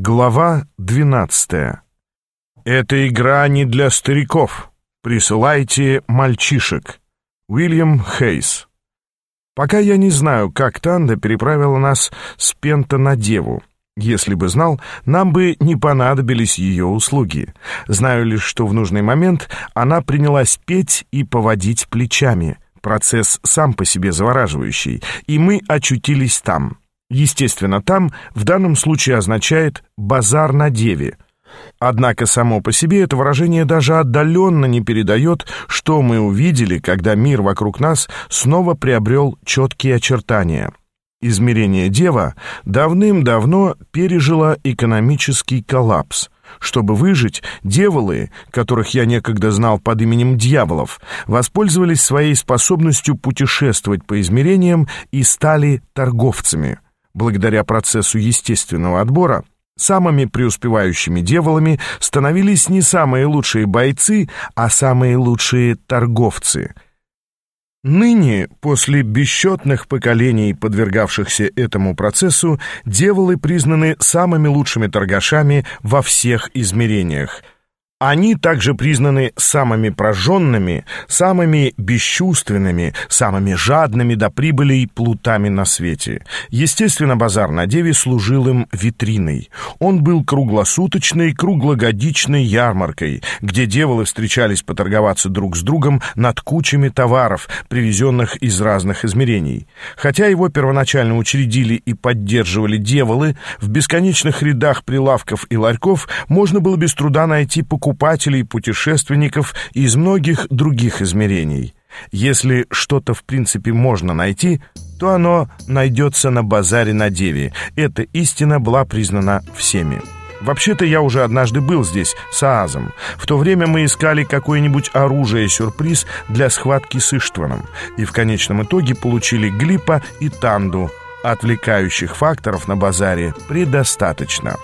Глава 12. «Эта игра не для стариков. Присылайте мальчишек». Уильям Хейс. Пока я не знаю, как Танда переправила нас с Пента на Деву. Если бы знал, нам бы не понадобились ее услуги. Знаю лишь, что в нужный момент она принялась петь и поводить плечами. Процесс сам по себе завораживающий, и мы очутились там. Естественно, там в данном случае означает «базар на деве». Однако само по себе это выражение даже отдаленно не передает, что мы увидели, когда мир вокруг нас снова приобрел четкие очертания. Измерение Дева давным-давно пережило экономический коллапс. Чтобы выжить, дьяволы, которых я некогда знал под именем дьяволов, воспользовались своей способностью путешествовать по измерениям и стали торговцами – Благодаря процессу естественного отбора самыми преуспевающими дьяволами становились не самые лучшие бойцы, а самые лучшие торговцы. Ныне, после бесчетных поколений, подвергавшихся этому процессу, дьяволы признаны самыми лучшими торгашами во всех измерениях — они также признаны самыми прожженными, самыми бесчувственными, самыми жадными до прибыли и плутами на свете. Естественно, базар на Деве служил им витриной. Он был круглосуточной, круглогодичной ярмаркой, где деволы встречались поторговаться друг с другом над кучами товаров, привезенных из разных измерений. Хотя его первоначально учредили и поддерживали деволы, в бесконечных рядах прилавков и ларьков можно было без труда найти покупателей, покупателей, путешественников из многих других измерений. Если что-то в принципе можно найти, то оно найдется на базаре на Деве. Эта истина была признана всеми. Вообще-то я уже однажды был здесь, с Аазом. В то время мы искали какое-нибудь оружие-сюрприз для схватки с Иштваном. И в конечном итоге получили Глипа и Танду. Отвлекающих факторов на базаре предостаточно.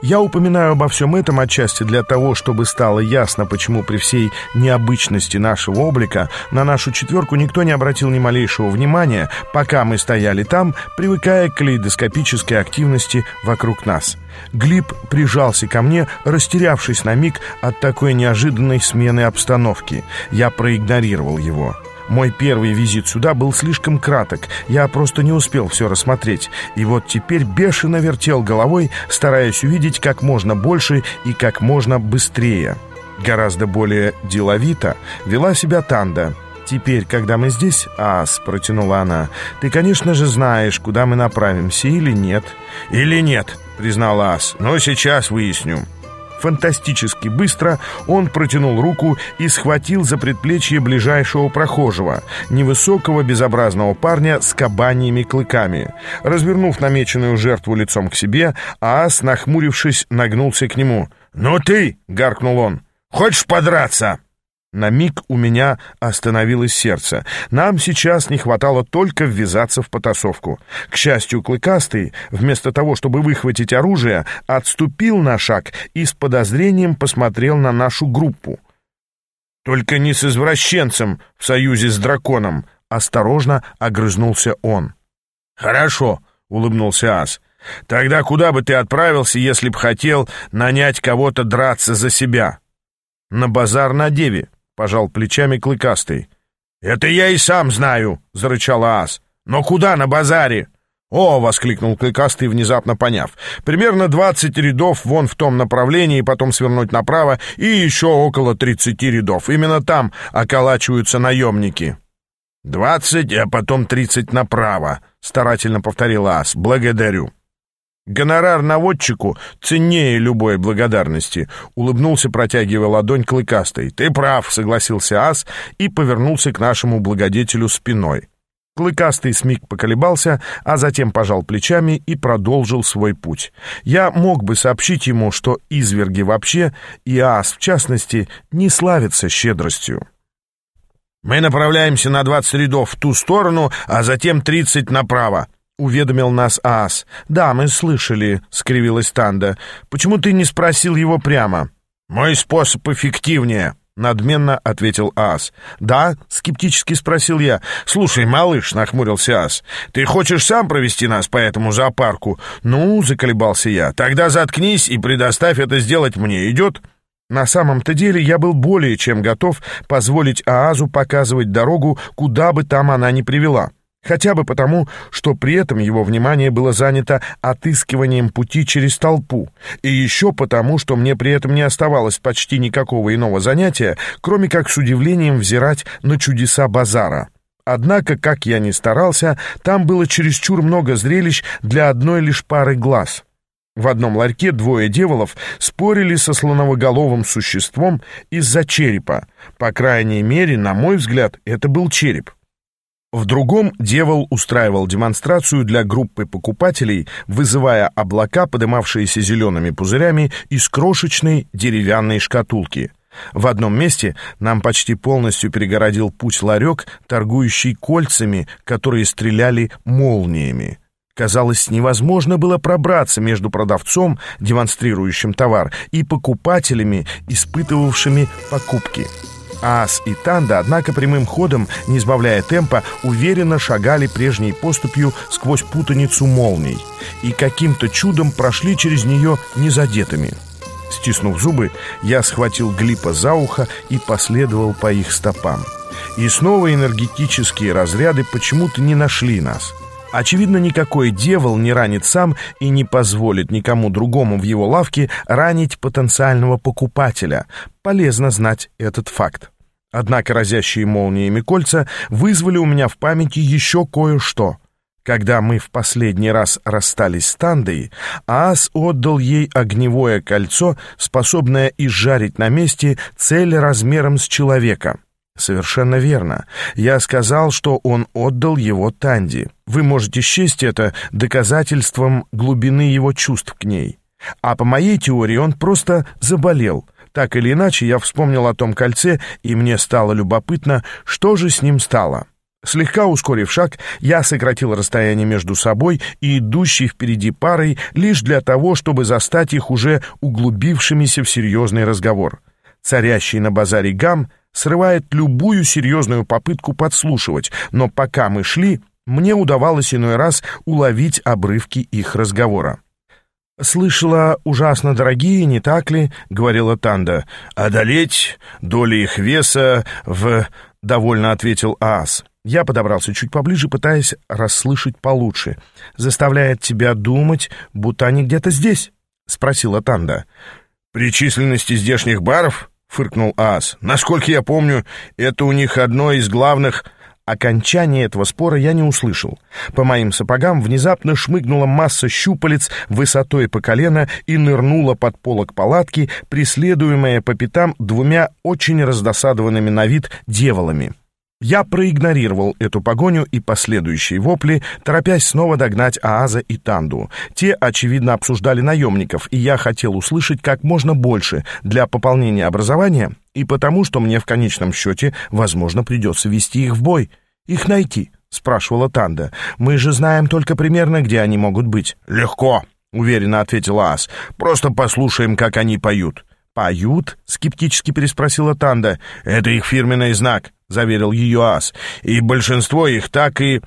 Я упоминаю обо всем этом отчасти для того, чтобы стало ясно, почему при всей необычности нашего облика на нашу четверку никто не обратил ни малейшего внимания, пока мы стояли там, привыкая к калейдоскопической активности вокруг нас. Глиб прижался ко мне, растерявшись на миг от такой неожиданной смены обстановки. Я проигнорировал его. Мой первый визит сюда был слишком краток, я просто не успел все рассмотреть. И вот теперь бешено вертел головой, стараясь увидеть как можно больше и как можно быстрее. Гораздо более деловито вела себя Танда. «Теперь, когда мы здесь, ас», — протянула она, — «ты, конечно же, знаешь, куда мы направимся или нет». «Или нет», — признала ас, — «но сейчас выясню». Фантастически быстро он протянул руку и схватил за предплечье ближайшего прохожего, невысокого безобразного парня с кабаньими клыками. Развернув намеченную жертву лицом к себе, Аас, нахмурившись, нагнулся к нему. «Ну ты!» — гаркнул он. «Хочешь подраться?» На миг у меня остановилось сердце. Нам сейчас не хватало только ввязаться в потасовку. К счастью, Клыкастый, вместо того, чтобы выхватить оружие, отступил на шаг и с подозрением посмотрел на нашу группу. «Только не с извращенцем в союзе с драконом», — осторожно огрызнулся он. «Хорошо», — улыбнулся Ас. «Тогда куда бы ты отправился, если б хотел нанять кого-то драться за себя?» «На базар на Деве», пожал плечами клыкастый. «Это я и сам знаю!» — зарычал ас. «Но куда на базаре?» «О!» — воскликнул Клыкастый, внезапно поняв. «Примерно двадцать рядов вон в том направлении, потом свернуть направо, и еще около тридцати рядов. Именно там околачиваются наемники». «Двадцать, а потом тридцать направо», — старательно повторил Ас. «Благодарю». Гонорар наводчику ценнее любой благодарности, улыбнулся, протягивая ладонь клыкастой. Ты прав, согласился Ас и повернулся к нашему благодетелю спиной. Клыкастый смиг поколебался, а затем пожал плечами и продолжил свой путь. Я мог бы сообщить ему, что изверги вообще, и ас в частности, не славятся щедростью. «Мы направляемся на двадцать рядов в ту сторону, а затем тридцать направо», — уведомил нас Аас. «Да, мы слышали», — скривилась Танда. «Почему ты не спросил его прямо?» «Мой способ эффективнее», — надменно ответил Ас. «Да?» — скептически спросил я. «Слушай, малыш», — нахмурился Ас, — «ты хочешь сам провести нас по этому зоопарку?» «Ну», — заколебался я, — «тогда заткнись и предоставь это сделать мне. Идет?» На самом-то деле я был более чем готов позволить Аазу показывать дорогу, куда бы там она ни привела. Хотя бы потому, что при этом его внимание было занято отыскиванием пути через толпу, и еще потому, что мне при этом не оставалось почти никакого иного занятия, кроме как с удивлением взирать на чудеса базара. Однако, как я ни старался, там было чересчур много зрелищ для одной лишь пары глаз — в одном ларьке двое деволов спорили со слоновоголовым существом из-за черепа. По крайней мере, на мой взгляд, это был череп. В другом дьявол устраивал демонстрацию для группы покупателей, вызывая облака, подымавшиеся зелеными пузырями из крошечной деревянной шкатулки. В одном месте нам почти полностью перегородил путь ларек, торгующий кольцами, которые стреляли молниями. Казалось, невозможно было пробраться между продавцом, демонстрирующим товар, и покупателями, испытывавшими покупки. Ас и Танда, однако, прямым ходом, не сбавляя темпа, уверенно шагали прежней поступью сквозь путаницу молний и каким-то чудом прошли через нее незадетыми. Стиснув зубы, я схватил Глипа за ухо и последовал по их стопам. И снова энергетические разряды почему-то не нашли нас — Очевидно, никакой дьявол не ранит сам и не позволит никому другому в его лавке ранить потенциального покупателя. Полезно знать этот факт. Однако разящие молниями кольца вызвали у меня в памяти еще кое-что. Когда мы в последний раз расстались с Тандой, Аас отдал ей огневое кольцо, способное изжарить на месте цель размером с человека — Совершенно верно. Я сказал, что он отдал его Танди. Вы можете счесть это доказательством глубины его чувств к ней. А по моей теории он просто заболел. Так или иначе, я вспомнил о том кольце, и мне стало любопытно, что же с ним стало. Слегка ускорив шаг, я сократил расстояние между собой и идущей впереди парой лишь для того, чтобы застать их уже углубившимися в серьезный разговор. Царящий на базаре гам срывает любую серьезную попытку подслушивать, но пока мы шли, мне удавалось иной раз уловить обрывки их разговора. «Слышала, ужасно дорогие, не так ли?» — говорила Танда. «Одолеть доли их веса в...» — довольно ответил Аас. Я подобрался чуть поближе, пытаясь расслышать получше. «Заставляет тебя думать, будто они где-то здесь?» — спросила Танда. «При численности здешних баров?» — фыркнул Аас. «Насколько я помню, это у них одно из главных...» Окончание этого спора я не услышал. По моим сапогам внезапно шмыгнула масса щупалец высотой по колено и нырнула под полок палатки, преследуемая по пятам двумя очень раздосадованными на вид деволами. Я проигнорировал эту погоню и последующие вопли, торопясь снова догнать Ааза и Танду. Те, очевидно, обсуждали наемников, и я хотел услышать как можно больше для пополнения образования и потому, что мне в конечном счете, возможно, придется вести их в бой. «Их найти?» — спрашивала Танда. «Мы же знаем только примерно, где они могут быть». «Легко», — уверенно ответил Аас. «Просто послушаем, как они поют». «Поют?» — скептически переспросила Танда. «Это их фирменный знак», — заверил ее ас. «И большинство их так и...»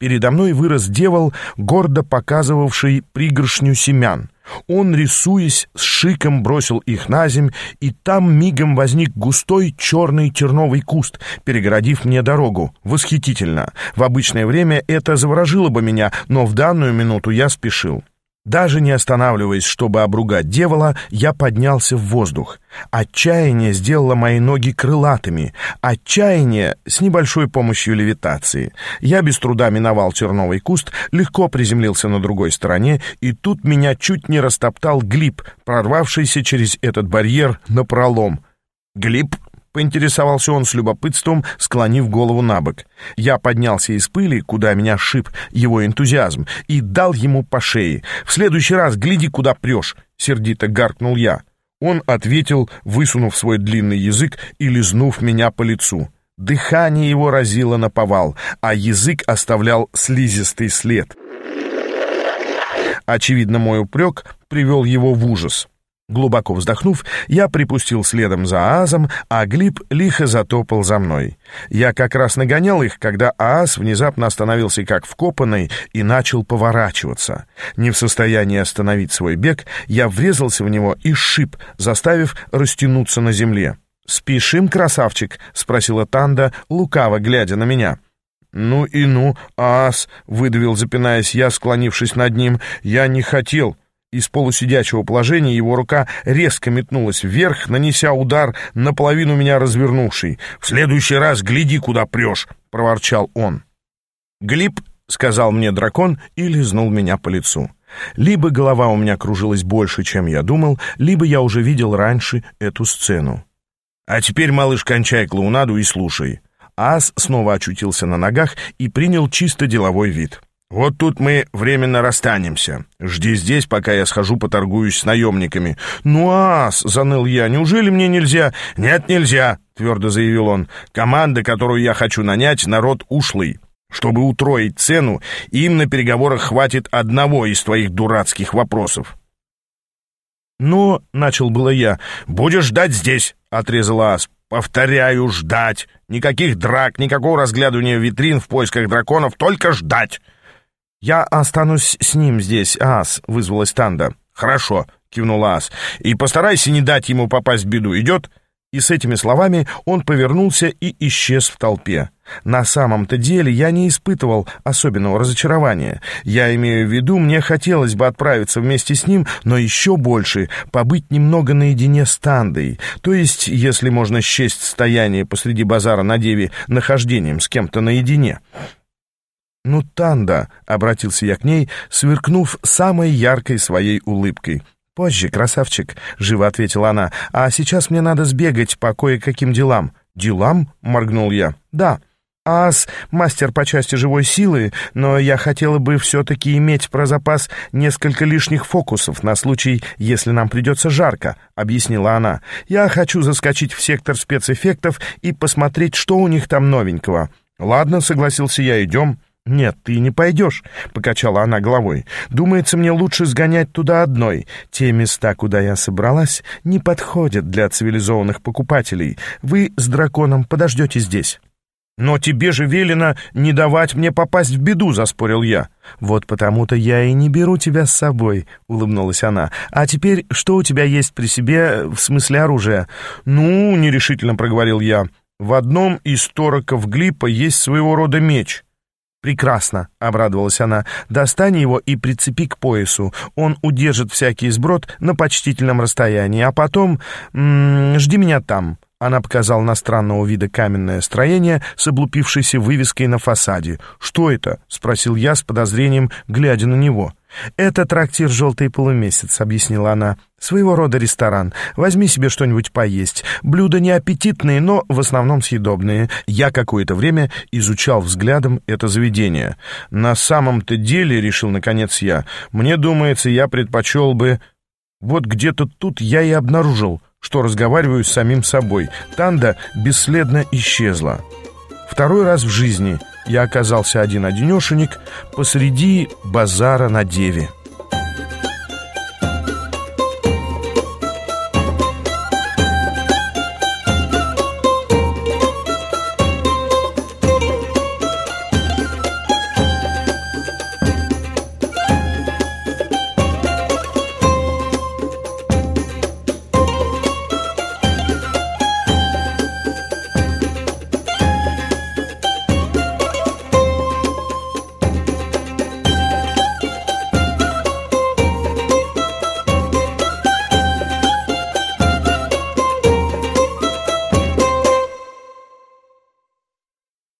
Передо мной вырос девол, гордо показывавший пригоршню семян. Он, рисуясь, с шиком бросил их на земь, и там мигом возник густой черный терновый куст, перегородив мне дорогу. Восхитительно. В обычное время это заворожило бы меня, но в данную минуту я спешил. Даже не останавливаясь, чтобы обругать дьявола, я поднялся в воздух. Отчаяние сделало мои ноги крылатыми. Отчаяние с небольшой помощью левитации. Я без труда миновал терновый куст, легко приземлился на другой стороне, и тут меня чуть не растоптал глип, прорвавшийся через этот барьер на пролом. Поинтересовался он с любопытством, склонив голову на бок. Я поднялся из пыли, куда меня шип его энтузиазм, и дал ему по шее. «В следующий раз гляди, куда прешь!» — сердито гаркнул я. Он ответил, высунув свой длинный язык и лизнув меня по лицу. Дыхание его разило на повал, а язык оставлял слизистый след. Очевидно, мой упрек привел его в ужас. Глубоко вздохнув, я припустил следом за Аазом, а Глиб лихо затопал за мной. Я как раз нагонял их, когда Ааз внезапно остановился как вкопанный и начал поворачиваться. Не в состоянии остановить свой бег, я врезался в него и шип, заставив растянуться на земле. «Спешим, красавчик?» — спросила Танда, лукаво глядя на меня. «Ну и ну, Аас!» — выдавил, запинаясь я, склонившись над ним. «Я не хотел!» Из полусидячего положения его рука резко метнулась вверх, нанеся удар, наполовину меня развернувший. «В следующий раз гляди, куда прешь!» — проворчал он. «Глиб», — сказал мне дракон и лизнул меня по лицу. Либо голова у меня кружилась больше, чем я думал, либо я уже видел раньше эту сцену. «А теперь, малыш, кончай клоунаду и слушай». Ас снова очутился на ногах и принял чисто деловой вид. «Вот тут мы временно расстанемся. Жди здесь, пока я схожу поторгуюсь с наемниками». «Ну, ас!» — заныл я. «Неужели мне нельзя?» «Нет, нельзя!» — твердо заявил он. «Команда, которую я хочу нанять, народ ушлый. Чтобы утроить цену, им на переговорах хватит одного из твоих дурацких вопросов». «Но», — начал было я, — «будешь ждать здесь», — отрезал ас. «Повторяю, ждать. Никаких драк, никакого разглядывания витрин в поисках драконов, только ждать». «Я останусь с ним здесь, Ас», — вызвалась Танда. «Хорошо», — кивнул Ас. «И постарайся не дать ему попасть в беду, идет?» И с этими словами он повернулся и исчез в толпе. На самом-то деле я не испытывал особенного разочарования. Я имею в виду, мне хотелось бы отправиться вместе с ним, но еще больше побыть немного наедине с Тандой. То есть, если можно счесть стояние посреди базара на Деве нахождением с кем-то наедине. «Ну, Танда», — обратился я к ней, сверкнув самой яркой своей улыбкой. «Позже, красавчик», — живо ответила она, — «а сейчас мне надо сбегать по кое-каким делам». «Делам?» — моргнул я. «Да». Ас — мастер по части живой силы, но я хотела бы все-таки иметь про запас несколько лишних фокусов на случай, если нам придется жарко», — объяснила она. «Я хочу заскочить в сектор спецэффектов и посмотреть, что у них там новенького». «Ладно», — согласился я, — «идем». «Нет, ты не пойдешь», — покачала она головой. «Думается, мне лучше сгонять туда одной. Те места, куда я собралась, не подходят для цивилизованных покупателей. Вы с драконом подождете здесь». «Но тебе же велено не давать мне попасть в беду», — заспорил я. «Вот потому-то я и не беру тебя с собой», — улыбнулась она. «А теперь что у тебя есть при себе в смысле оружия?» «Ну», — нерешительно проговорил я, — «в одном из тороков глипа есть своего рода меч». «Прекрасно», — обрадовалась она. «Достань его и прицепи к поясу. Он удержит всякий сброд на почтительном расстоянии. А потом... М -м, жди меня там». Она показала на странного вида каменное строение с облупившейся вывеской на фасаде. «Что это?» — спросил я с подозрением, глядя на него. «Это трактир «Желтый полумесяц», — объяснила она. «Своего рода ресторан. Возьми себе что-нибудь поесть. Блюда не аппетитные, но в основном съедобные». Я какое-то время изучал взглядом это заведение. «На самом-то деле, — решил наконец я, — мне думается, я предпочел бы...» Вот где-то тут я и обнаружил, что разговариваю с самим собой. Танда бесследно исчезла. Второй раз в жизни я оказался один-одинешенек посреди базара на Деве.